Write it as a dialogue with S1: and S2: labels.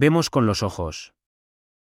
S1: Vemos con los ojos.